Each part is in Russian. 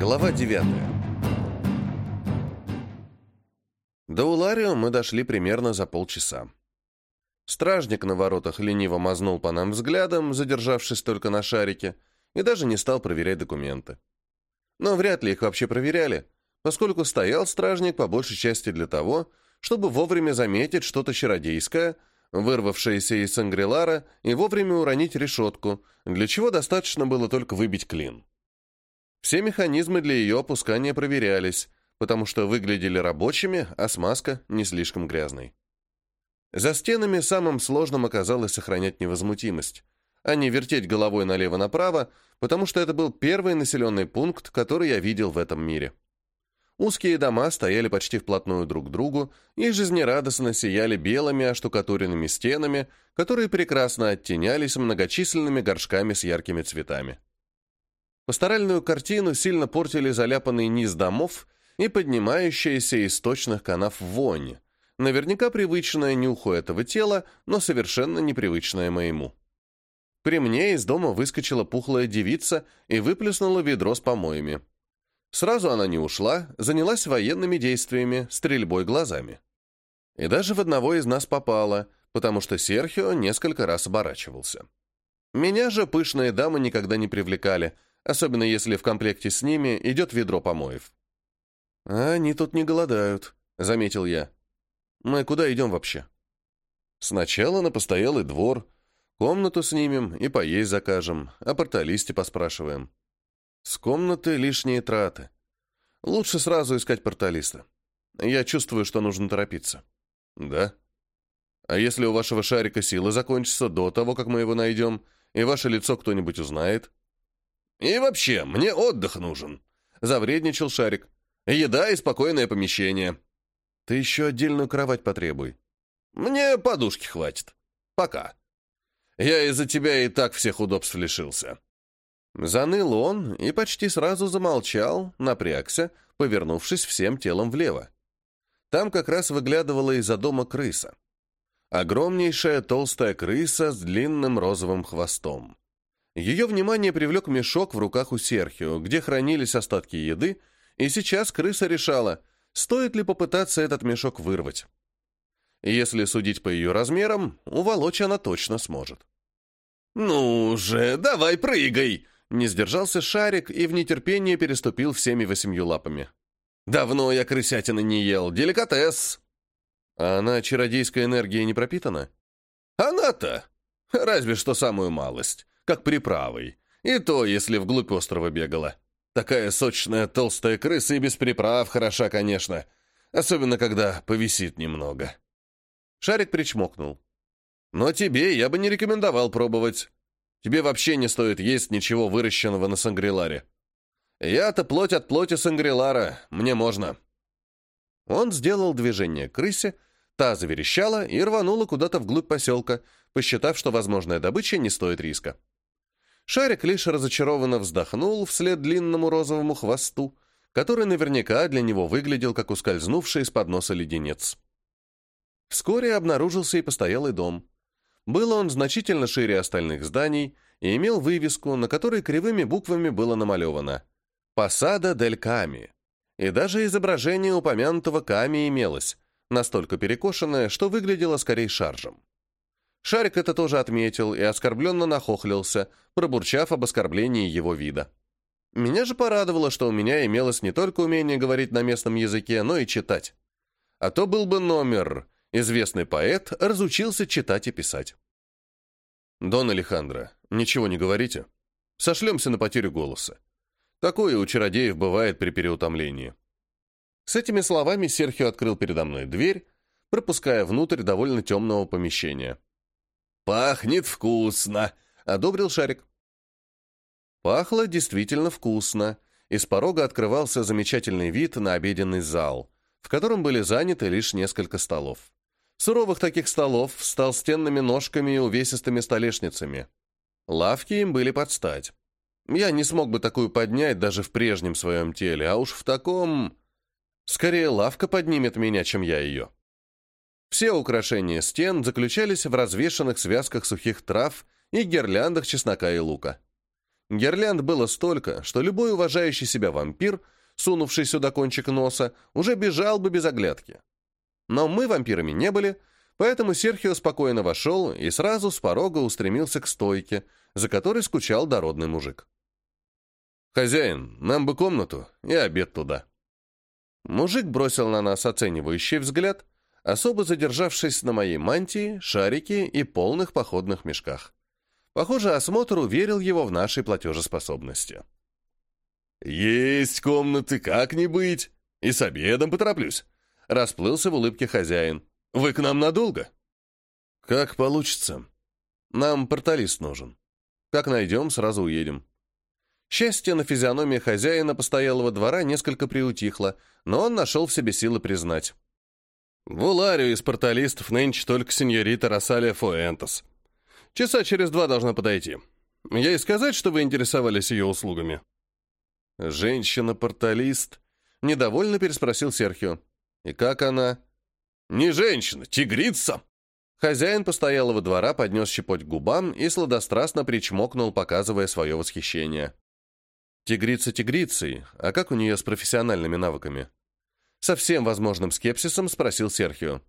Глава 9 До Уларио мы дошли примерно за полчаса. Стражник на воротах лениво мазнул по нам взглядом, задержавшись только на шарике, и даже не стал проверять документы. Но вряд ли их вообще проверяли, поскольку стоял стражник по большей части для того, чтобы вовремя заметить что-то чародейское, вырвавшееся из Сангрилара, и вовремя уронить решетку, для чего достаточно было только выбить клин. Все механизмы для ее опускания проверялись, потому что выглядели рабочими, а смазка не слишком грязной. За стенами самым сложным оказалось сохранять невозмутимость, а не вертеть головой налево-направо, потому что это был первый населенный пункт, который я видел в этом мире. Узкие дома стояли почти вплотную друг к другу и жизнерадостно сияли белыми оштукатуренными стенами, которые прекрасно оттенялись многочисленными горшками с яркими цветами. Пасторальную картину сильно портили заляпанный низ домов и поднимающаяся из сточных канав вонь, наверняка привычная нюху этого тела, но совершенно непривычная моему. При мне из дома выскочила пухлая девица и выплеснула ведро с помоями. Сразу она не ушла, занялась военными действиями, стрельбой глазами. И даже в одного из нас попала, потому что Серхио несколько раз оборачивался. Меня же пышные дамы никогда не привлекали — особенно если в комплекте с ними идет ведро помоев. «А они тут не голодают», — заметил я. «Мы куда идем вообще?» «Сначала на постоялый двор, комнату снимем и поесть закажем, о порталисте поспрашиваем. С комнаты лишние траты. Лучше сразу искать порталиста. Я чувствую, что нужно торопиться». «Да?» «А если у вашего шарика силы закончатся до того, как мы его найдем, и ваше лицо кто-нибудь узнает?» «И вообще, мне отдых нужен», — завредничал Шарик. «Еда и спокойное помещение». «Ты еще отдельную кровать потребуй». «Мне подушки хватит. Пока. Я из-за тебя и так всех удобств лишился». Заныл он и почти сразу замолчал, напрягся, повернувшись всем телом влево. Там как раз выглядывала из-за дома крыса. Огромнейшая толстая крыса с длинным розовым хвостом. Ее внимание привлек мешок в руках у Серхио, где хранились остатки еды, и сейчас крыса решала, стоит ли попытаться этот мешок вырвать. Если судить по ее размерам, уволочь она точно сможет. «Ну же, давай прыгай!» Не сдержался шарик и в нетерпении переступил всеми восемью лапами. «Давно я крысятины не ел, деликатес!» «А она чародейской энергией не пропитана?» «Она-то! Разве что самую малость как приправой. И то, если вглубь острова бегала. Такая сочная толстая крыса и без приправ хороша, конечно. Особенно, когда повисит немного. Шарик причмокнул. Но тебе я бы не рекомендовал пробовать. Тебе вообще не стоит есть ничего выращенного на Сангриларе. Я-то плоть от плоти Сангрилара, мне можно. Он сделал движение к крысе, та заверещала и рванула куда-то вглубь поселка, посчитав, что возможная добыча не стоит риска. Шарик лишь разочарованно вздохнул вслед длинному розовому хвосту, который наверняка для него выглядел как ускользнувший из-под носа леденец. Вскоре обнаружился и постоялый дом. Был он значительно шире остальных зданий и имел вывеску, на которой кривыми буквами было намалевано «Посада дель Ками». И даже изображение упомянутого Ками имелось, настолько перекошенное, что выглядело скорее шаржем. Шарик это тоже отметил и оскорбленно нахохлился, пробурчав об оскорблении его вида. Меня же порадовало, что у меня имелось не только умение говорить на местном языке, но и читать. А то был бы номер. Известный поэт разучился читать и писать. «Дон Алехандро, ничего не говорите. Сошлемся на потерю голоса. Такое у чародеев бывает при переутомлении». С этими словами Серхио открыл передо мной дверь, пропуская внутрь довольно темного помещения. «Пахнет вкусно!» — одобрил Шарик. Пахло действительно вкусно. Из порога открывался замечательный вид на обеденный зал, в котором были заняты лишь несколько столов. Суровых таких столов с толстенными ножками и увесистыми столешницами. Лавки им были под стать. Я не смог бы такую поднять даже в прежнем своем теле, а уж в таком... Скорее, лавка поднимет меня, чем я ее. Все украшения стен заключались в развешанных связках сухих трав и гирляндах чеснока и лука. Гирлянд было столько, что любой уважающий себя вампир, сунувший сюда кончик носа, уже бежал бы без оглядки. Но мы вампирами не были, поэтому Серхио спокойно вошел и сразу с порога устремился к стойке, за которой скучал дородный мужик. «Хозяин, нам бы комнату и обед туда». Мужик бросил на нас оценивающий взгляд, особо задержавшись на моей мантии, шарике и полных походных мешках. Похоже, осмотр уверил его в нашей платежеспособности. «Есть комнаты, как не быть. И с обедом потороплюсь», — расплылся в улыбке хозяин. «Вы к нам надолго?» «Как получится. Нам порталист нужен. Как найдем, сразу уедем». Счастье на физиономии хозяина постоялого двора несколько приутихло, но он нашел в себе силы признать. В Уларию из порталистов нынче только сеньорита Росалия Фуэнтес. Часа через два должна подойти. Ей сказать, что вы интересовались ее услугами?» «Женщина-порталист?» — недовольно переспросил Серхио. «И как она?» «Не женщина, тигрица!» Хозяин постоялого двора поднес щепоть к губам и сладострастно причмокнул, показывая свое восхищение. «Тигрица тигрицей, а как у нее с профессиональными навыками?» Со всем возможным скепсисом спросил Серхио.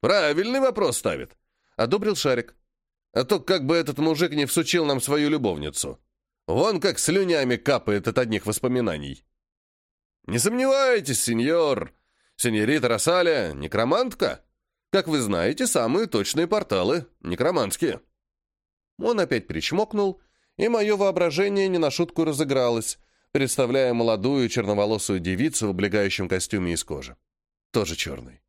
«Правильный вопрос ставит», — одобрил Шарик. «А то как бы этот мужик не всучил нам свою любовницу. Вон как слюнями капает от одних воспоминаний». «Не сомневайтесь, сеньор. Сеньорита Росаля — некромантка. Как вы знаете, самые точные порталы — некроманские». Он опять причмокнул, и мое воображение не на шутку разыгралось, представляя молодую черноволосую девицу в облегающем костюме из кожи. Тоже черный.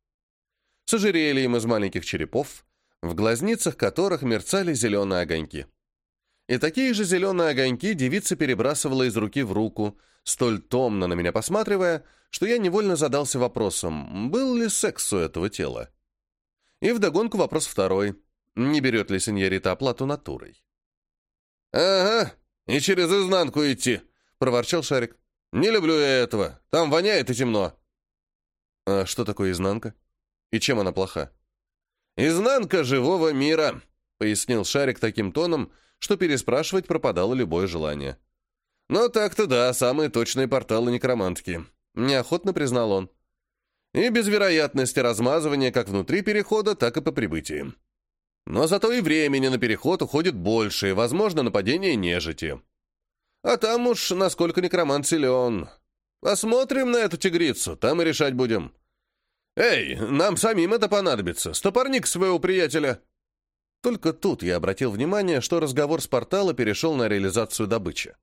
С ожерельем из маленьких черепов, в глазницах которых мерцали зеленые огоньки. И такие же зеленые огоньки девица перебрасывала из руки в руку, столь томно на меня посматривая, что я невольно задался вопросом, был ли секс у этого тела. И вдогонку вопрос второй. Не берет ли сеньорита оплату натурой? «Ага, и через изнанку идти», — проворчал Шарик. «Не люблю я этого. Там воняет и темно». «А что такое изнанка? И чем она плоха?» «Изнанка живого мира», — пояснил Шарик таким тоном, что переспрашивать пропадало любое желание. «Но так-то да, самые точные порталы некромантки», — неохотно признал он. «И без вероятности размазывания как внутри перехода, так и по прибытии. Но зато и времени на переход уходит больше, и, возможно, нападение нежити. А там уж насколько некромант силен. Посмотрим на эту тигрицу, там и решать будем. Эй, нам самим это понадобится. Стопорник своего приятеля. Только тут я обратил внимание, что разговор с портала перешел на реализацию добычи.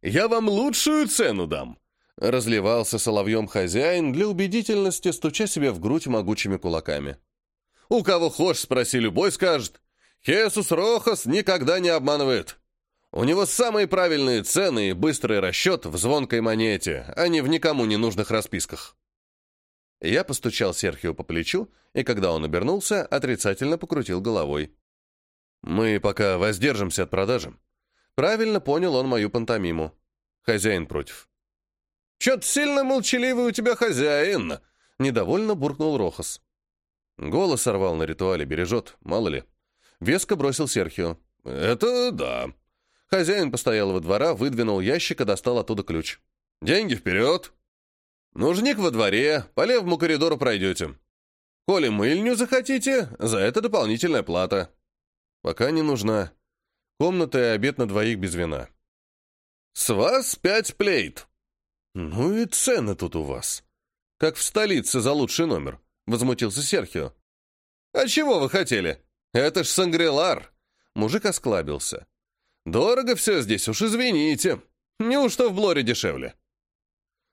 «Я вам лучшую цену дам!» Разливался соловьем хозяин, для убедительности стуча себе в грудь могучими кулаками. «У кого хочешь, спроси, любой скажет. Хесус Рохас никогда не обманывает. У него самые правильные цены и быстрый расчет в звонкой монете, а не в никому не нужных расписках. Я постучал Серхио по плечу, и когда он обернулся, отрицательно покрутил головой. «Мы пока воздержимся от продажи». Правильно понял он мою пантомиму. Хозяин против. «Чё-то сильно молчаливый у тебя хозяин!» Недовольно буркнул Рохас. Голос сорвал на ритуале, бережет, мало ли. Веско бросил Серхио. «Это да», Хозяин постоялого двора выдвинул ящик и достал оттуда ключ. «Деньги вперед! Нужник во дворе, по левому коридору пройдете. Коли мыльню захотите, за это дополнительная плата». «Пока не нужна. Комната и обед на двоих без вина». «С вас пять плейт». «Ну и цены тут у вас. Как в столице за лучший номер», — возмутился Серхио. «А чего вы хотели? Это ж Сангрелар!» Мужик осклабился. Дорого все здесь, уж извините. Неужто в Блоре дешевле?»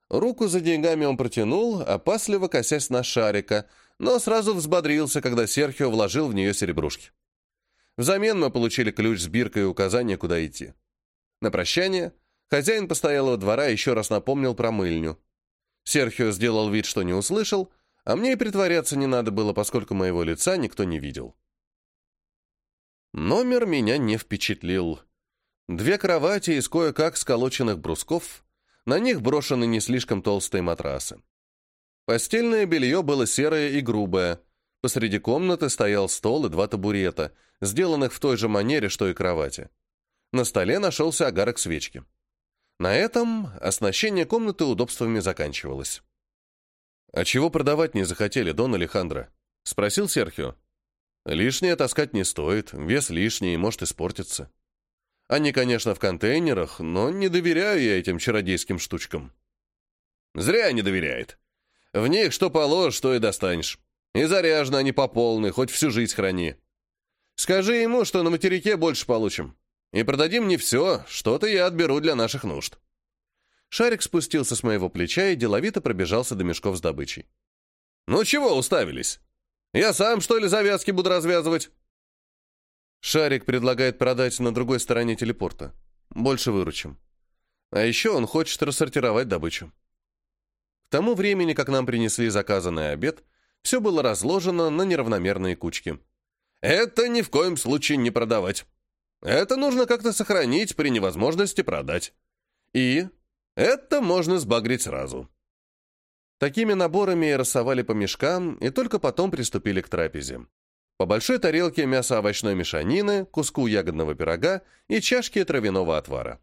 Руку за деньгами он протянул, опасливо косясь на шарика, но сразу взбодрился, когда Серхио вложил в нее серебрушки. Взамен мы получили ключ с биркой и указание, куда идти. На прощание хозяин постоялого двора еще раз напомнил про мыльню. Серхио сделал вид, что не услышал, а мне и притворяться не надо было, поскольку моего лица никто не видел. Номер меня не впечатлил. Две кровати из кое-как сколоченных брусков, на них брошены не слишком толстые матрасы. Постельное белье было серое и грубое. Посреди комнаты стоял стол и два табурета, сделанных в той же манере, что и кровати. На столе нашелся огарок свечки. На этом оснащение комнаты удобствами заканчивалось. «А чего продавать не захотели, Дон Алехандро?» — спросил Серхио. «Лишнее таскать не стоит, вес лишний, может испортиться. Они, конечно, в контейнерах, но не доверяю я этим чародейским штучкам». «Зря не доверяет. В них что положишь, то и достанешь. И заряжены они по полной, хоть всю жизнь храни. Скажи ему, что на материке больше получим. И продадим не все, что-то я отберу для наших нужд». Шарик спустился с моего плеча и деловито пробежался до мешков с добычей. «Ну чего уставились? Я сам, что ли, завязки буду развязывать?» Шарик предлагает продать на другой стороне телепорта. Больше выручим. А еще он хочет рассортировать добычу. К тому времени, как нам принесли заказанный обед, все было разложено на неравномерные кучки. «Это ни в коем случае не продавать. Это нужно как-то сохранить при невозможности продать. И это можно сбагрить сразу». Такими наборами и рассовали по мешкам, и только потом приступили к трапезе. По большой тарелке мясо овощной мешанины, куску ягодного пирога и чашке травяного отвара.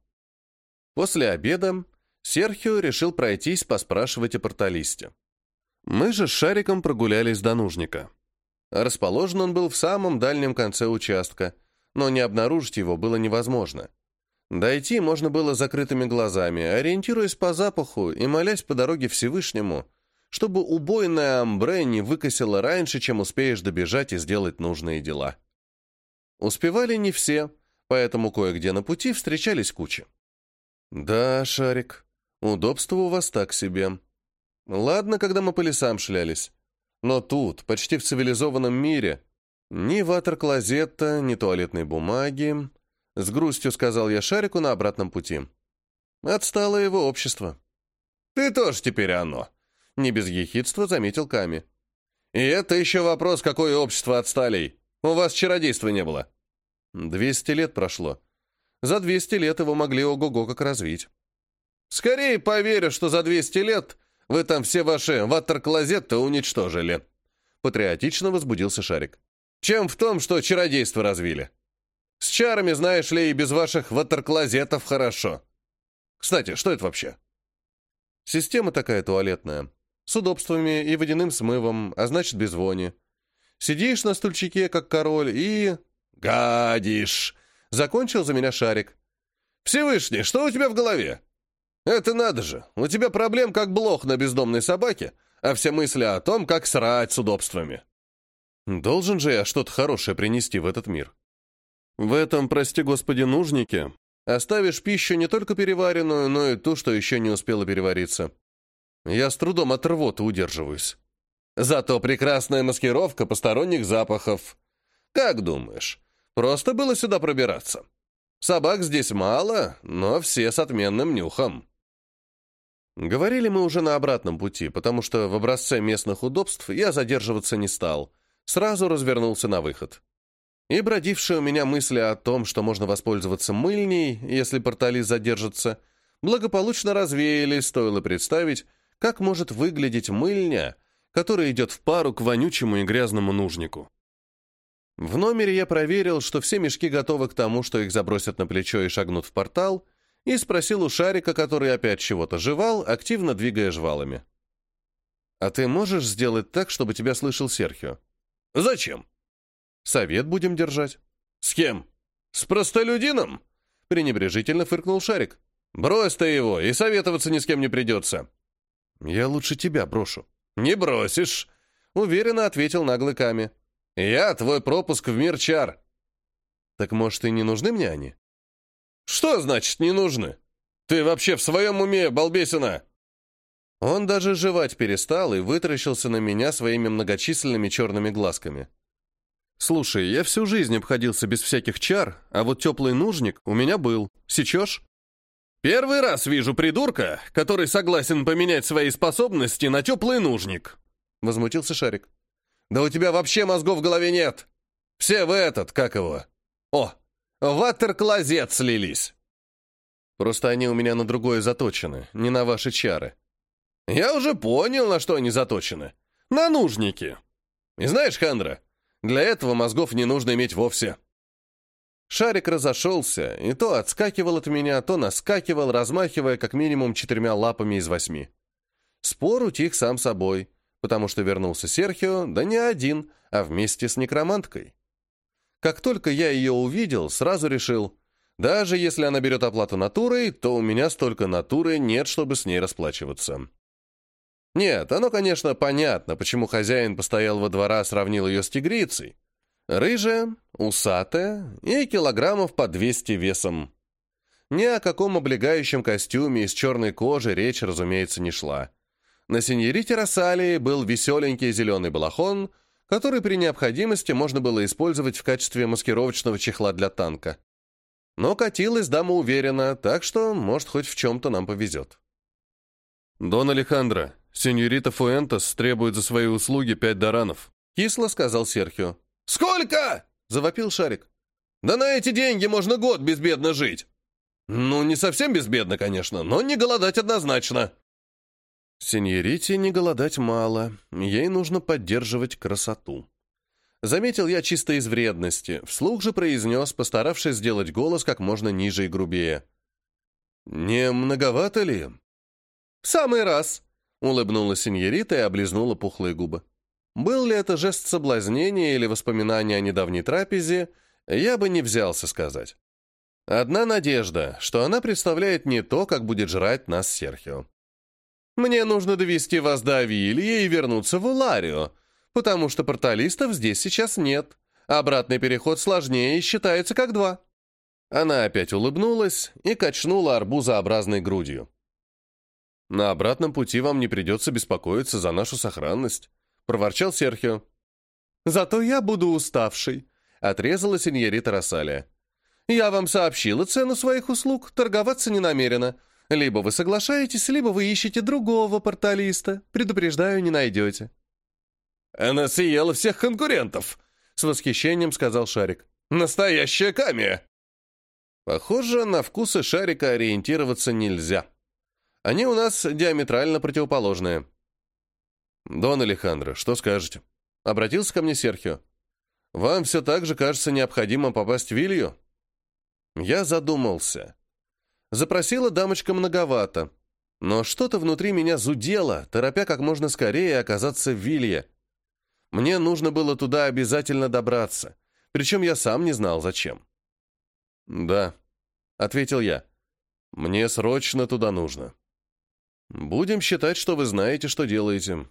После обеда Серхио решил пройтись поспрашивать о порталисте. Мы же с Шариком прогулялись до нужника. Расположен он был в самом дальнем конце участка, но не обнаружить его было невозможно. Дойти можно было закрытыми глазами, ориентируясь по запаху и молясь по дороге Всевышнему, чтобы убойная амбре не выкосила раньше, чем успеешь добежать и сделать нужные дела. Успевали не все, поэтому кое-где на пути встречались кучи. «Да, Шарик, удобство у вас так себе. Ладно, когда мы по лесам шлялись. Но тут, почти в цивилизованном мире, ни ватер-клозета, ни туалетной бумаги, с грустью сказал я Шарику на обратном пути. Отстало его общество. «Ты тоже теперь оно», — не без ехидства заметил Ками. «И это еще вопрос, какое общество отсталей. У вас чародейства не было». «Двести лет прошло. За двести лет его могли ого-го как развить». «Скорее поверю, что за двести лет вы там все ваши ватер-клозеты уничтожили», — патриотично возбудился Шарик. «Чем в том, что чародейство развили. С чарами, знаешь ли, и без ваших ватерклозетов хорошо. Кстати, что это вообще? Система такая туалетная. С удобствами и водяным смывом, а значит, без вони. Сидишь на стульчике, как король, и... Гадишь! Закончил за меня шарик. Всевышний, что у тебя в голове? Это надо же, у тебя проблем как блох на бездомной собаке, а все мысли о том, как срать с удобствами. Должен же я что-то хорошее принести в этот мир. В этом, прости господи, нужнике оставишь пищу не только переваренную, но и ту, что еще не успела перевариться. Я с трудом от рвоты удерживаюсь. Зато прекрасная маскировка посторонних запахов. Как думаешь, просто было сюда пробираться? Собак здесь мало, но все с отменным нюхом. Говорили мы уже на обратном пути, потому что в образце местных удобств я задерживаться не стал. Сразу развернулся на выход. И бродившие у меня мысли о том, что можно воспользоваться мыльней, если порталист задержится, благополучно развеялись, стоило представить, как может выглядеть мыльня, которая идет в пару к вонючему и грязному нужнику. В номере я проверил, что все мешки готовы к тому, что их забросят на плечо и шагнут в портал, и спросил у Шарика, который опять чего-то жевал, активно двигая жвалами. «А ты можешь сделать так, чтобы тебя слышал Серхио?» «Зачем?» Совет будем держать. С кем? С простолюдином? Пренебрежительно фыркнул Шарик. Брось ты его, и советоваться ни с кем не придется. Я лучше тебя брошу. Не бросишь, уверенно ответил наглый Ками. Я твой пропуск в мир чар. Так может, и не нужны мне они? Что значит не нужны? Ты вообще в своем уме, балбесина? Он даже жевать перестал и вытаращился на меня своими многочисленными черными глазками. «Слушай, я всю жизнь обходился без всяких чар, а вот теплый нужник у меня был. Сечешь?» «Первый раз вижу придурка, который согласен поменять свои способности на теплый нужник», — возмутился Шарик. «Да у тебя вообще мозгов в голове нет. Все в этот, как его. О, ватер-клозет слились». «Просто они у меня на другое заточены, не на ваши чары». «Я уже понял, на что они заточены. На нужники. И знаешь, Хандра, для этого мозгов не нужно иметь вовсе. Шарик разошелся, и то отскакивал от меня, то наскакивал, размахивая как минимум четырьмя лапами из восьми. Спор утих сам собой, потому что вернулся Серхио, да не один, а вместе с некроманткой. Как только я ее увидел, сразу решил, даже если она берет оплату натурой, то у меня столько натуры нет, чтобы с ней расплачиваться. Нет, оно, конечно, понятно, почему хозяин постоялого двора сравнил ее с тигрицей. Рыжая, усатая и килограммов по 200 весом. Ни о каком облегающем костюме из черной кожи речь, разумеется, не шла. На сеньорите Рассалии был веселенький зеленый балахон, который при необходимости можно было использовать в качестве маскировочного чехла для танка. Но катилась дама уверенно, так что, может, хоть в чем-то нам повезет. «Дон Алехандро, сеньорита Фуэнтес требует за свои услуги пять даранов», — кисло сказал Серхио. «Сколько?» — завопил Шарик. «Да на эти деньги можно год безбедно жить». «Ну, не совсем безбедно, конечно, но не голодать однозначно». Сеньорите не голодать мало, ей нужно поддерживать красоту. Заметил я чисто из вредности, вслух же произнес, постаравшись сделать голос как можно ниже и грубее. «Не многовато ли?» «В самый раз», — улыбнулась сеньорита и облизнула пухлые губы. Был ли это жест соблазнения или воспоминания о недавней трапезе, я бы не взялся сказать. Одна надежда, что она представляет не то, как будет жрать нас Серхио. «Мне нужно довести вас до Авильи и вернуться в Уларио, потому что порталистов здесь сейчас нет. Обратный переход сложнее и считается как два». Она опять улыбнулась и качнула арбузообразной грудью. «На обратном пути вам не придется беспокоиться за нашу сохранность», — проворчал Серхио. «Зато я буду уставший», — отрезала сеньорита Рассалия. «Я вам сообщила цену своих услуг, торговаться не намерена. Либо вы соглашаетесь, либо вы ищете другого порталиста. Предупреждаю, не найдете». «Она съела всех конкурентов», — с восхищением сказал Шарик. «Настоящая камия!» Похоже, на вкусы Шарика ориентироваться нельзя. Они у нас диаметрально противоположные. «Дон Алехандро, что скажете?» Обратился ко мне Серхио. «Вам все так же кажется необходимо попасть в Вилью?» Я задумался. Запросила дамочка многовато, но что-то внутри меня зудело, торопя как можно скорее оказаться в Вилье. Мне нужно было туда обязательно добраться, причем я сам не знал, зачем. «Да», — ответил я, — «мне срочно туда нужно». «Будем считать, что вы знаете, что делаете.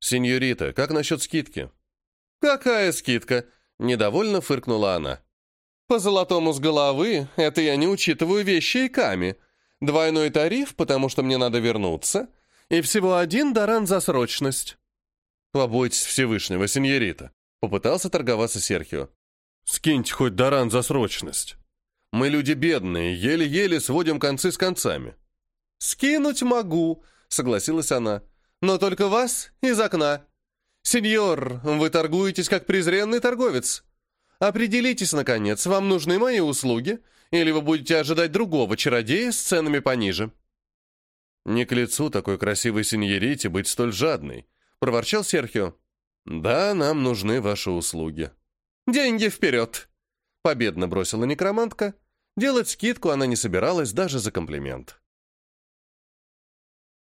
«Сеньорита, как насчет скидки?» «Какая скидка?» — недовольно фыркнула она. «По золотому с головы это я не учитываю вещи и ками. Двойной тариф, потому что мне надо вернуться, и всего один даран за срочность». «Побойтесь Всевышнего, сеньорита», — попытался торговаться Серхио. «Скиньте хоть даран за срочность. Мы люди бедные, еле-еле сводим концы с концами». «Скинуть могу», — согласилась она но только вас из окна. Сеньор, вы торгуетесь как презренный торговец. Определитесь, наконец, вам нужны мои услуги, или вы будете ожидать другого чародея с ценами пониже». «Не к лицу такой красивой сеньорите быть столь жадной», — проворчал Серхио. «Да, нам нужны ваши услуги». «Деньги вперед!» — победно бросила некромантка. Делать скидку она не собиралась даже за комплимент.